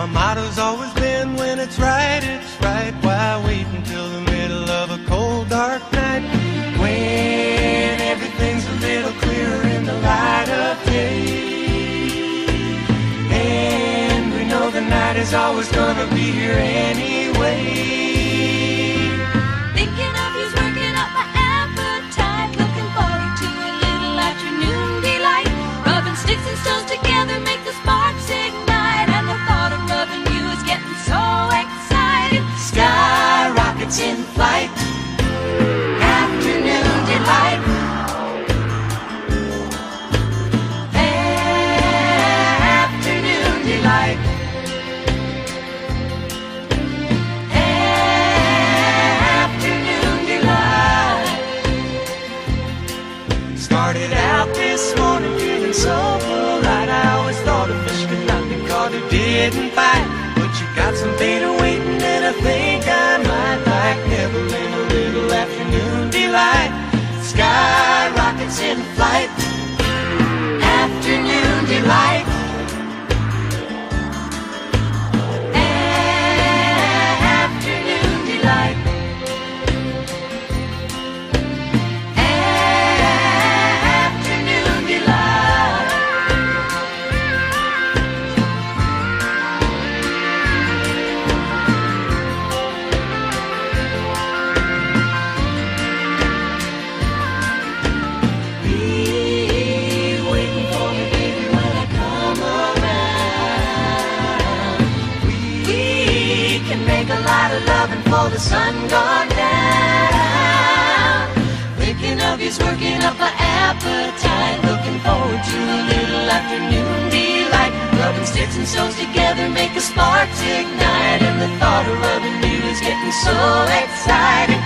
My motto's always been when it's right, it's right. Why wait until the middle of a cold, dark night? When everything's a little clearer in the light of day. And we know the night is always gonna be here anyway. In flight. Afternoon delight. Afternoon delight. Afternoon delight. Started out this morning feeling so. I always thought a fish could not be caught who didn't fight. You got some beta waiting, and I think I might like Neverland a little afternoon delight. Sky rockets in flight. Can make a lot of loving for the sun gone down. Thinking of you's working up my appetite. Looking forward to a little afternoon delight. Rubbing sticks and stones together make a sparks ignite. And the thought of loving you is getting so exciting.